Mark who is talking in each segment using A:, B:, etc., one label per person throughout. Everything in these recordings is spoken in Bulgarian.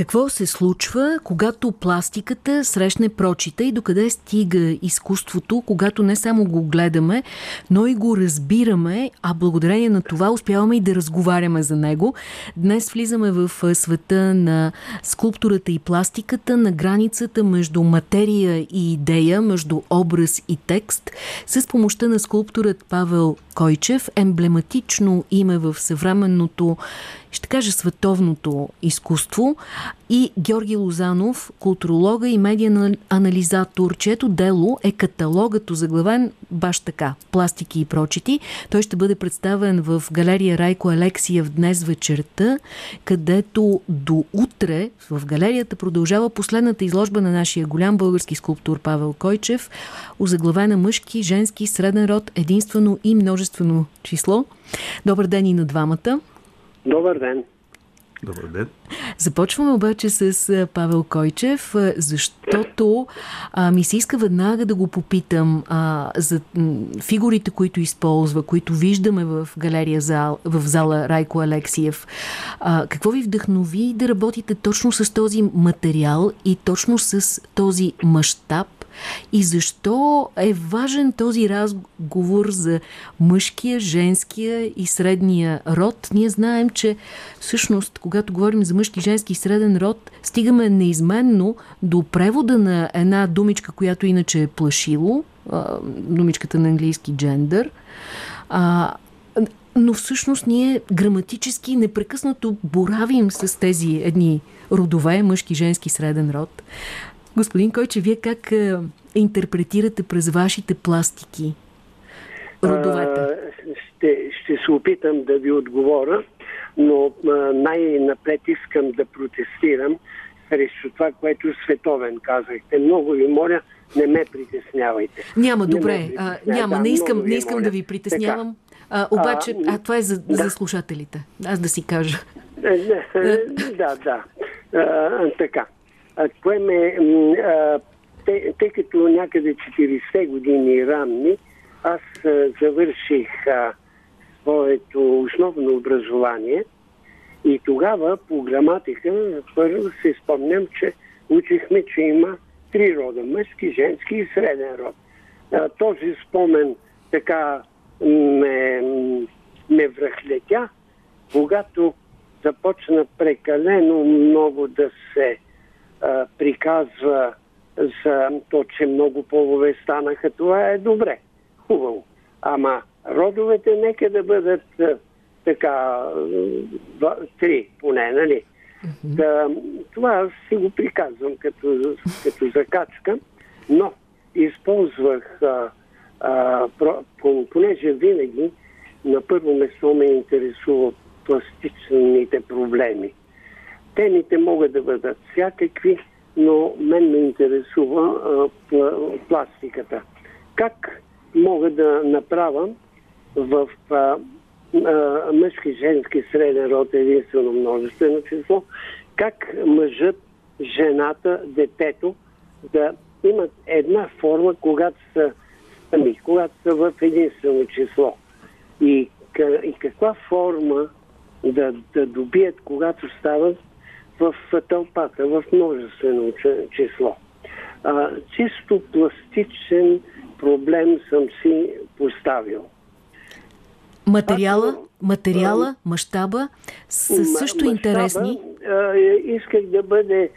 A: Какво се случва, когато пластиката срещне прочита и докъде стига изкуството, когато не само го гледаме, но и го разбираме, а благодарение на това успяваме и да разговаряме за него. Днес влизаме в света на скулптурата и пластиката, на границата между материя и идея, между образ и текст, с помощта на скулпторът Павел Койчев, емблематично име в съвременното ще кажа световното изкуство и Георги Лозанов, културолога и медиен анализатор, чието дело е каталогът озаглавен баш така, пластики и прочити. Той ще бъде представен в галерия Райко Алексиев днес вечерта, където до утре в галерията продължава последната изложба на нашия голям български скулптур Павел Койчев, озаглавена мъжки, женски, среден род, единствено и множествено число. Добър ден и на двамата.
B: Добър ден.
C: Добър ден.
A: Започваме обаче с Павел Койчев, защото а, ми се иска веднага да го попитам а, за фигурите, които използва, които виждаме в галерия зал, в зала Райко Алексиев. А, какво ви вдъхнови да работите точно с този материал и точно с този мащаб и защо е важен този разговор за мъжкия, женския и средния род? Ние знаем, че всъщност, когато говорим за мъжки, женски и среден род, стигаме неизменно до превода на една думичка, която иначе е плашило, думичката на английски джендър, но всъщност ние граматически непрекъснато боравим с тези едни родове, мъжки, женски, среден род. Господин Койче, вие как е, интерпретирате през вашите пластики родовете?
B: Ще, ще се опитам да ви отговоря, но най-напред искам да протестирам срещу това, което Световен казахте. Много ви моля, не ме притеснявайте.
A: Няма, не добре. А, няма, да, не искам, не искам да ви притеснявам. А, обаче, а, а това е за, да. за слушателите. Аз да си кажа.
B: да, да. А, така поеме, тъй, като някъде 40 години ранни, аз завърших своето основно образование и тогава по граматика първо се спомням, че учихме, че има три рода мъжки, женски и среден род. Този спомен така ме, ме връхлетя, когато започна прекалено много да се а, приказва за то, че много полове станаха, това е добре, хубаво. Ама родовете нека да бъдат а, така два, три поне, нали? Mm-hmm. Да, това си го приказвам като, като закачка, но използвах, а, а, про, понеже винаги на първо место ме интересува пластичните проблеми. Темите могат да бъдат всякакви, но мен ме интересува а, пластиката. Как мога да направя в а, а, мъжки, женски, среден род единствено множествено число, как мъжът, жената, детето да имат една форма, когато са сами, когато са в единствено число. И, и каква форма да, да добият, когато стават в тълпата, в множествено число. А, чисто пластичен проблем съм си поставил.
A: Материала, материала, мащаба са също мащаба, интересни.
B: А, исках да бъде,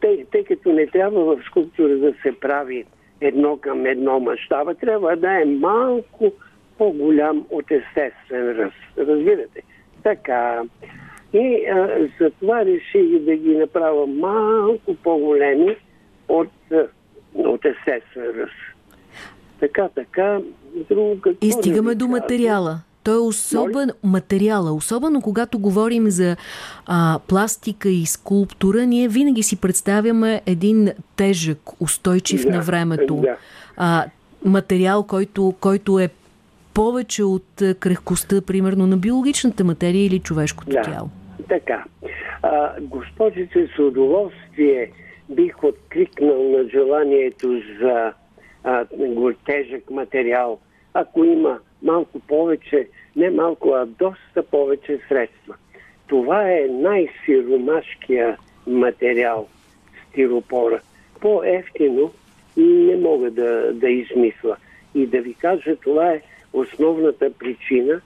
B: тъй, тъй като не трябва в скулптура да се прави едно към едно мащаба, трябва да е малко по-голям от естествен раз. Разбирате? Така. И а, затова реших да ги направя малко по-големи от, от естествен ръст. Така, така, друго какво
A: И стигаме до материала. Той е особен материала. Особено когато говорим за а, пластика и скулптура, ние винаги си представяме един тежък, устойчив да, на времето. Да. А, материал, който, който е повече от крехкостта, примерно, на биологичната материя или човешкото
B: да.
A: тяло.
B: Така. А, госпожице, с удоволствие бих откликнал на желанието за а, тежък материал, ако има малко повече, не малко, а доста повече средства. Това е най-сиромашкия материал, стиропора. По-ефтино не мога да, да измисля. И да ви кажа, това е основната причина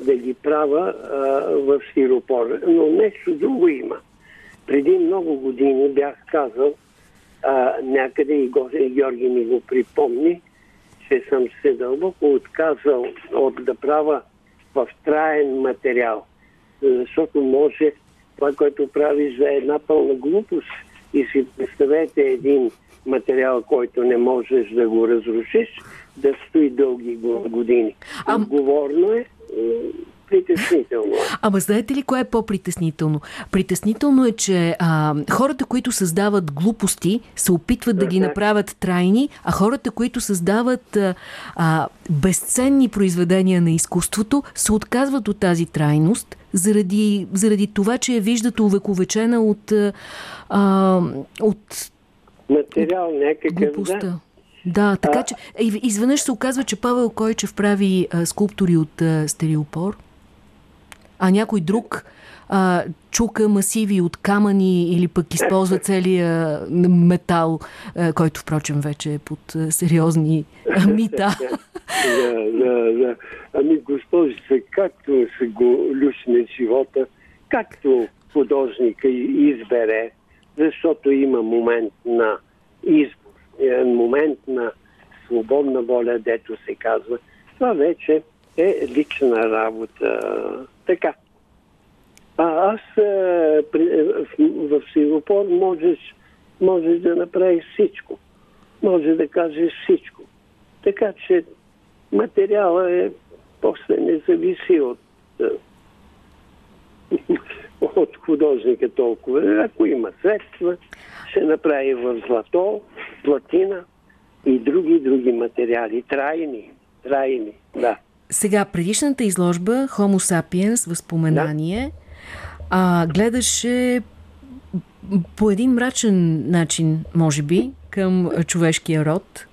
B: да ги правя а, в стиропор. Но нещо друго има. Преди много години бях казал, а, някъде и Георги ми го припомни, че съм се дълбоко отказал от да правя в траен материал. Защото може това, което правиш за една пълна глупост и си представете един материал, който не можеш да го разрушиш, да стои дълги години. А... Отговорно е притеснително.
A: Ама знаете ли кое е по-притеснително? Притеснително е, че а, хората, които създават глупости, се опитват да ги направят трайни, а хората, които създават а, а, безценни произведения на изкуството, се отказват от тази трайност, заради, заради това, че я виждат увековечена от, а, от
B: материал някакъв, глупостта. да.
A: Да, така а, че изведнъж се оказва, че Павел Койчев прави а, скулптури от а, стереопор а някой друг а, чука масиви от камъни или пък използва целия метал, а, който впрочем вече е под а, сериозни а, мита.
B: да, да, да. Ами, госпожица, както се го люшне живота, както художника избере, защото има момент на избор, е момент на свободна воля, дето се казва, това вече е лична работа. Така. А аз при, в, в Сиропор можеш, можеш да направиш всичко. Може да кажеш всичко. Така че материала е после не зависи от, от художника толкова. Ако има средства, ще направи в злато, платина и други други материали. Трайни. Трайни, да.
A: Сега, предишната изложба Homo sapiens, възпоменание, да. а, гледаше по един мрачен начин, може би, към човешкия род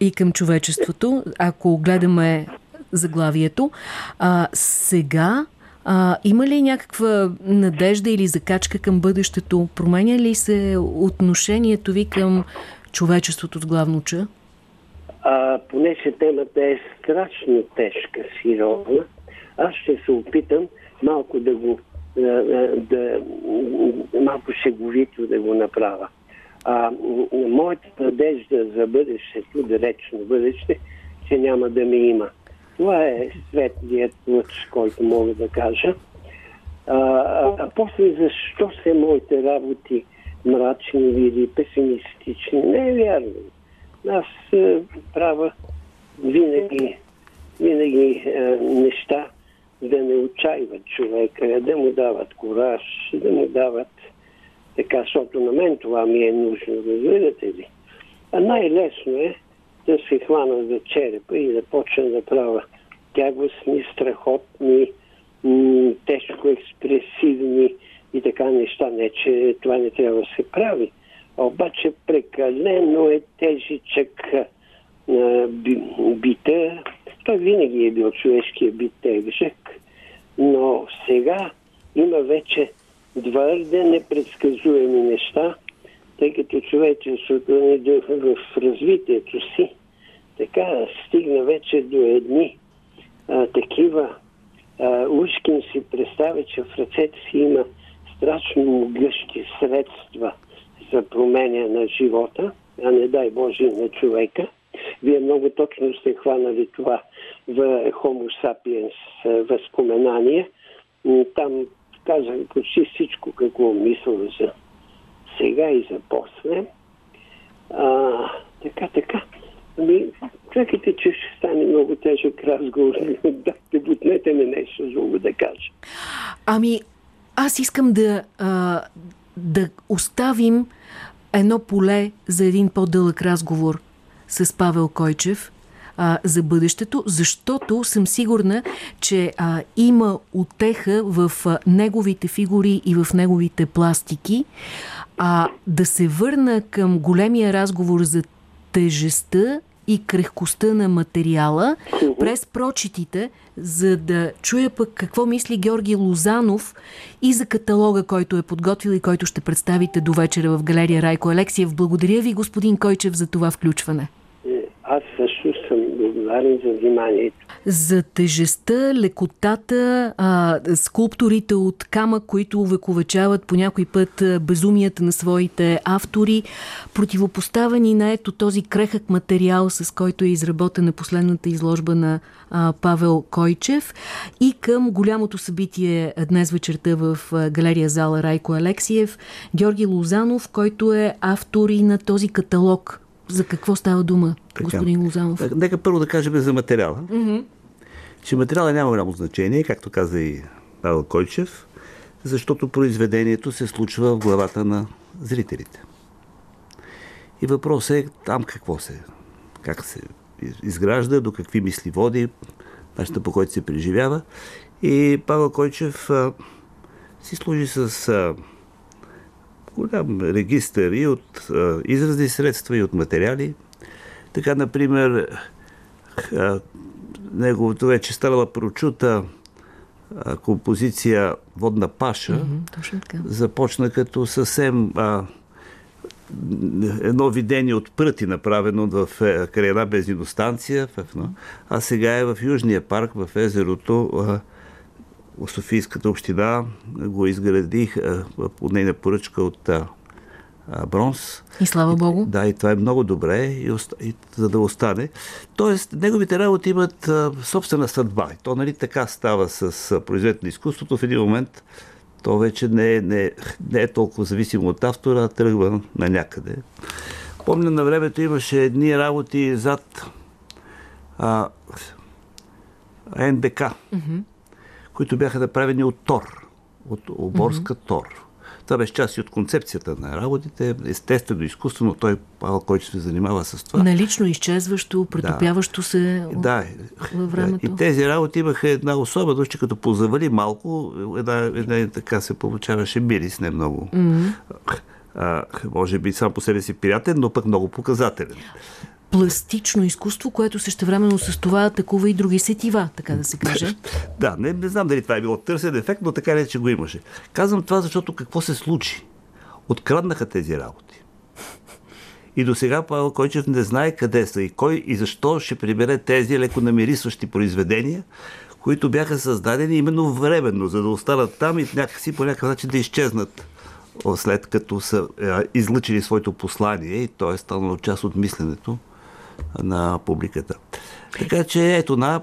A: и към човечеството, ако гледаме заглавието. А, сега а, има ли някаква надежда или закачка към бъдещето? Променя ли се отношението ви към човечеството с главно ча?
B: А, понеже темата е страшно тежка, сериозна, аз ще се опитам малко да го да, малко шеговито да го направя. А, моята надежда за бъдещето, далечно бъдеще, че няма да ми има. Това е светлият лъч, който мога да кажа. А, а, после защо се моите работи мрачни или песимистични? Не е вярно аз е, правя винаги, винаги е, неща да не отчаиват човека, да му дават кораж, да му дават така, защото на мен това ми е нужно, разбирате ли? А най-лесно е да се хвана за черепа и да почна да правя тягостни, страхотни, тежко експресивни и така неща. Не, че това не трябва да се прави обаче прекалено е тежичък бита. Той винаги е бил човешкия бит тежък, но сега има вече твърде непредсказуеми неща, тъй като човечеството ни в развитието си така стигна вече до едни а, такива а, Ушкин си представя, че в ръцете си има страшно могъщи средства – за променя на живота, а не дай Боже на човека. Вие много точно сте хванали това в Homo sapiens възпоменание. Там казах почти всичко какво мисля за сега и за после. А, така, така. Ами, чакайте, че ще стане много тежък разговор. да, те бутнете ми нещо друго да кажа.
A: Ами, аз искам да, а, да оставим едно поле за един по-дълъг разговор с Павел Койчев а, за бъдещето, защото съм сигурна, че а, има отеха в а, неговите фигури и в неговите пластики. А да се върна към големия разговор за тежестта и крехкостта на материала през прочитите, за да чуя пък какво мисли Георги Лозанов и за каталога, който е подготвил и който ще представите до вечера в галерия Райко Алексиев. Благодаря ви, господин Койчев, за това включване.
B: Аз също съм благодарен за вниманието.
A: За тежестта, лекотата, а, скулпторите от камък, които увековечават по някой път безумията на своите автори, противопоставени на ето този крехък материал, с който е изработена последната изложба на а, Павел Койчев и към голямото събитие днес вечерта в галерия зала Райко Алексиев, Георги Лозанов, който е автор и на този каталог за какво става дума, така. господин Лозанов?
C: Нека първо да кажем за материала. Mm-hmm. Че материала няма голямо значение, както каза и Павел Койчев, защото произведението се случва в главата на зрителите. И въпросът е там какво се, как се изгражда, до какви мисли води, начинът по който се преживява. И Павел Койчев а, си служи с а, голям регистър и от а, изразни средства, и от материали. Така, например, а, неговото вече станала прочута а, композиция Водна паша
A: mm-hmm,
C: започна като съвсем а, едно видение от пръти, направено в е, край една бензиностанция, а сега е в Южния парк, в езерото. А, Софийската община го изградих от нейна поръчка от бронз.
A: И слава Богу.
C: И, да, и това е много добре, и, и, за да остане. Тоест, неговите работи имат а, собствена съдба. И то нали така става с а, произведението на изкуството. В един момент то вече не е, не, не е толкова зависимо от автора, а тръгва на някъде. Помня на времето имаше едни работи зад а, НБК. Mm-hmm които бяха направени от Тор, от оборска mm-hmm. Тор. Това беше част и от концепцията на работите. Естествено, изкуствено, той, Павел, който се занимава с това.
A: Налично изчезващо, претопяващо да. се
C: да, във времето. И тези работи имаха една особеност, че като позавали малко, една, една така се получаваше мирис, не много. Mm-hmm. А, може би сам по себе си приятен, но пък много показателен
A: пластично изкуство, което същевременно с това атакува и други сетива, така да се каже.
C: да, не, не знам дали това е било търсен ефект, но така ли, че го имаше. Казвам това, защото какво се случи? Откраднаха тези работи. И до сега Павел Койчев не знае къде са и кой и защо ще прибере тези леко намирисващи произведения, които бяха създадени именно временно, за да останат там и някакси по някакъв начин да изчезнат след като са е, излъчили своето послание и то е станало част от мисленето на публиката. Така че ето на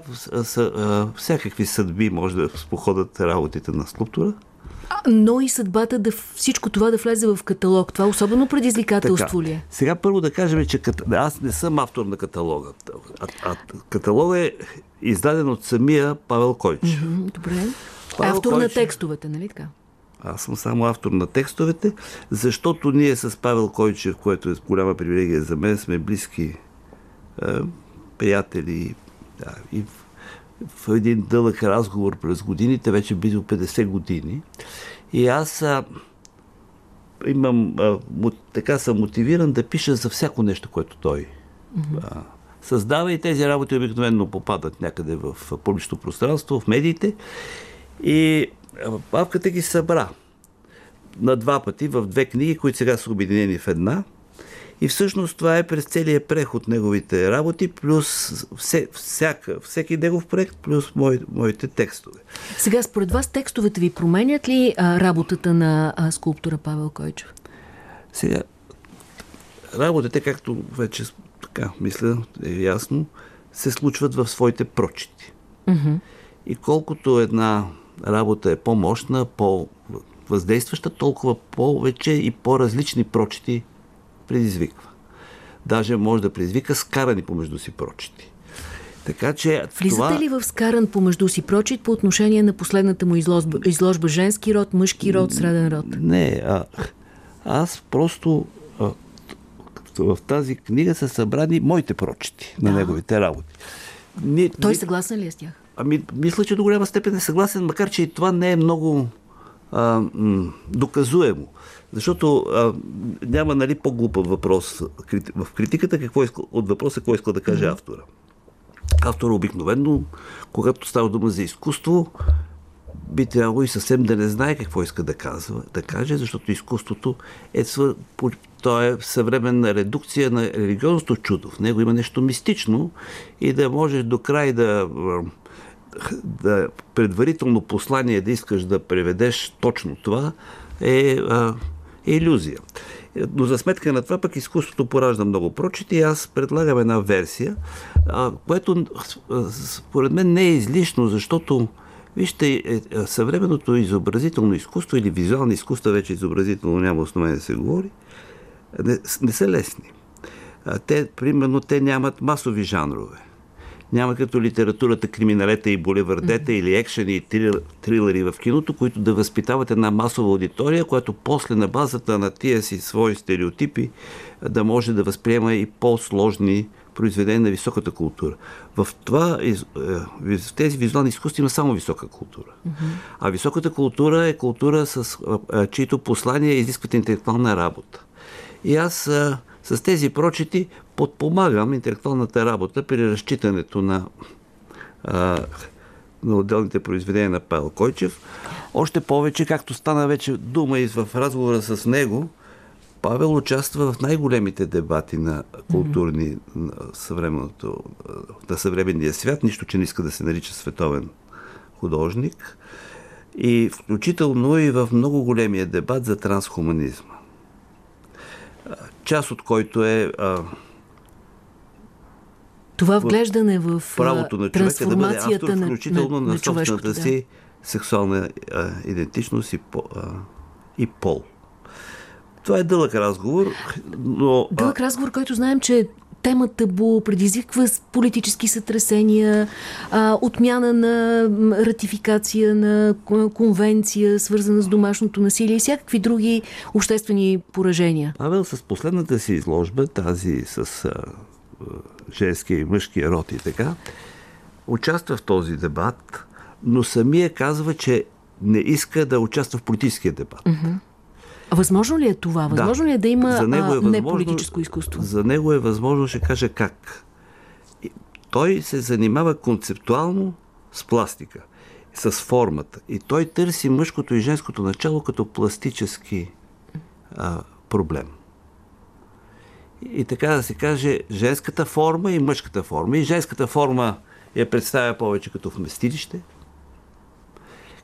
C: всякакви съдби може да споходят работите на скулптура.
A: Но и съдбата да всичко това да влезе в каталог. Това особено предизвикателство ли е?
C: Сега първо да кажем, че аз не съм автор на каталога. А, а каталог е издаден от самия Павел Койч.
A: Mm-hmm, добре. Павел автор Койч... на текстовете, нали така?
C: Аз съм само автор на текстовете, защото ние с Павел Койчев, което е голяма привилегия за мен, сме близки приятели да, и в, в един дълъг разговор през годините, вече близо 50 години. И аз а, имам, а, така съм мотивиран да пиша за всяко нещо, което той mm-hmm. а, създава и тези работи обикновено попадат някъде в публичното пространство, в медиите. И папката ги събра на два пъти в две книги, които сега са обединени в една. И всъщност това е през целия преход неговите работи, плюс все, всяка, всеки негов проект, плюс мой, моите текстове.
A: Сега, според вас, текстовете ви променят ли а, работата на а, скулптора Павел Койчев?
C: Сега, работите, както вече така мисля, е ясно, се случват в своите прочити. Mm-hmm. И колкото една работа е по-мощна, по-въздействаща, толкова повече и по-различни прочити предизвиква. Даже може да предизвика скарани помежду си прочити. Така че.
A: Влизате това... ли в скаран помежду си прочит по отношение на последната му изложба, изложба женски род, мъжки род, среден род?
C: Не, а, аз просто а, в тази книга са събрани моите прочити да. на неговите работи.
A: Той ни... съгласен ли е с тях?
C: Ами, мисля, че до голяма степен е съгласен, макар че и това не е много а, м- доказуемо. Защото а, няма нали, по-глупав въпрос в критиката какво иска, от въпроса какво иска да каже автора. Автор обикновено, когато става дума за изкуство, би трябвало и съвсем да не знае какво иска да казва, да каже, защото изкуството е, свър... то е съвременна редукция на религиозното чудо. В него има нещо мистично и да можеш до край да, да предварително послание да искаш да преведеш точно това е, е иллюзия. Но за сметка на това пък изкуството поражда много прочити и аз предлагам една версия, което според мен не е излишно, защото Вижте, е, е, съвременното изобразително изкуство или визуално изкуство, вече изобразително няма основание да се говори, не, не са лесни. Те, примерно, те нямат масови жанрове. Няма като литературата криминалета и булевардета mm-hmm. или екшени и трилери в киното, които да възпитават една масова аудитория, която после на базата на тия си свои стереотипи да може да възприема и по-сложни произведение на високата култура. В, това, е, в тези визуални изкуства има само висока култура. Mm-hmm. А високата култура е култура, с чието послание изискват интелектуална работа. И аз с тези прочети подпомагам интелектуалната работа при разчитането на, на отделните произведения на Павел Койчев. Още повече, както стана вече дума и в разговора с него, Павел участва в най-големите дебати на културни на, на съвременния свят, нищо, че не иска да се нарича световен художник. И включително и в много големия дебат за трансхуманизма. Част от който е а,
A: това вглеждане в
C: правото на човека да бъде автор, включително на, на, на собствената да. си сексуална а, идентичност и, по, а, и пол. Това е дълъг разговор, но...
A: Дълъг разговор, който знаем, че тема табу, предизвиква политически сътресения, а, отмяна на ратификация на конвенция, свързана с домашното насилие и всякакви други обществени поражения.
C: Павел с последната си изложба, тази с женския и мъжкия род и така, участва в този дебат, но самия казва, че не иска да участва в политическия дебат. Mm-hmm.
A: Възможно ли е това? Възможно да. ли е да има за него е възможно, неполитическо изкуство?
C: За него е възможно, ще кажа как. Той се занимава концептуално с пластика, с формата. И той търси мъжкото и женското начало като пластически а, проблем. И така да се каже, женската форма и мъжката форма. И женската форма я представя повече като вместилище –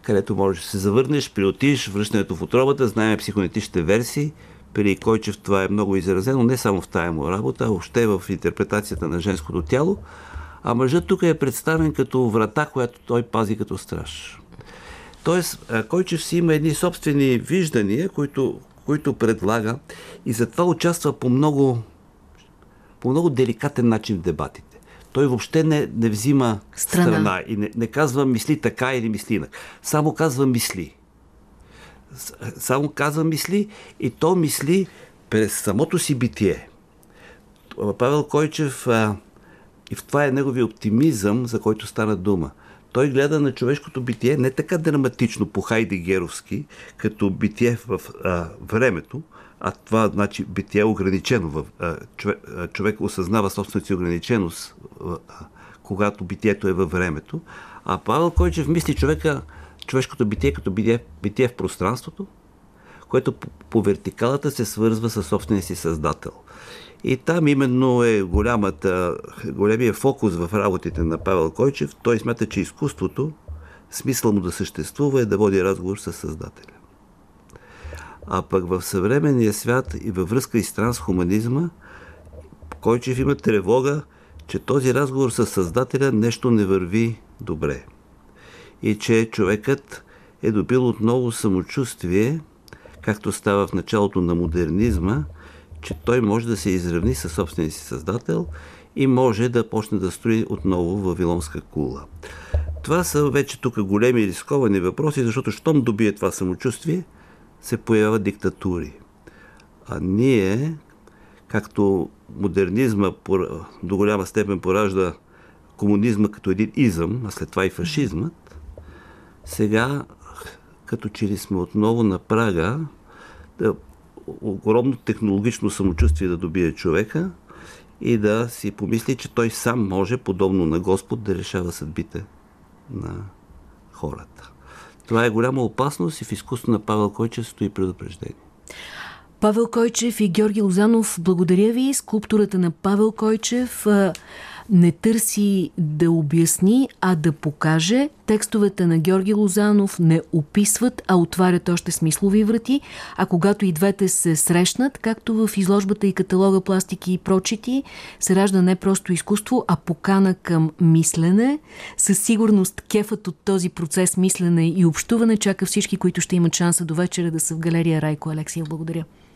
C: където можеш да се завърнеш, приотиш, връщането в отробата, знаем психонетичните версии, при Койчев това е много изразено, не само в тая му работа, а въобще в интерпретацията на женското тяло. А мъжът тук е представен като врата, която той пази като страж. Тоест, Койчев си има едни собствени виждания, които, които предлага и затова участва по много, по много деликатен начин в дебатите той въобще не, не взима страна, страна и не, не казва мисли така или мисли инак. Само казва мисли. Само казва мисли и то мисли през самото си битие. Павел Койчев, а, и в това е негови оптимизъм, за който стана дума. Той гледа на човешкото битие не така драматично по Хайдегеровски, като битие в а, времето, а това значи битие е ограничено. Човек, осъзнава собствената си ограниченост, когато битието е във времето. А Павел Койчев мисли човека, човешкото битие като битие, битие в пространството, което по, по вертикалата се свързва с собствения си създател. И там именно е голямата, големия фокус в работите на Павел Койчев. Той смята, че изкуството, смисъл му да съществува е да води разговор с Създателя. А пък в съвременния свят и във връзка и с трансхуманизма, Койчев има тревога, че този разговор с Създателя нещо не върви добре. И че човекът е добил отново самочувствие, както става в началото на модернизма, че той може да се изравни със собствения си създател и може да почне да строи отново Вавилонска кула. Това са вече тук големи рисковани въпроси, защото щом добие това самочувствие – се появяват диктатури. А ние, както модернизма до голяма степен поражда комунизма като един изъм, а след това и фашизмът, сега като че ли сме отново на прага да, огромно технологично самочувствие да добие човека и да си помисли, че той сам може, подобно на Господ, да решава съдбите на хората. Това е голяма опасност и в изкуство на Павел Койчев стои предупреждение.
A: Павел Койчев и Георги Лозанов, благодаря ви. Скулптурата на Павел Койчев не търси да обясни, а да покаже. Текстовете на Георги Лозанов не описват, а отварят още смислови врати. А когато и двете се срещнат, както в изложбата и каталога пластики и прочити, се ражда не просто изкуство, а покана към мислене. Със сигурност кефът от този процес мислене и общуване чака всички, които ще имат шанса до вечера да са в галерия Райко Алексия. Благодаря.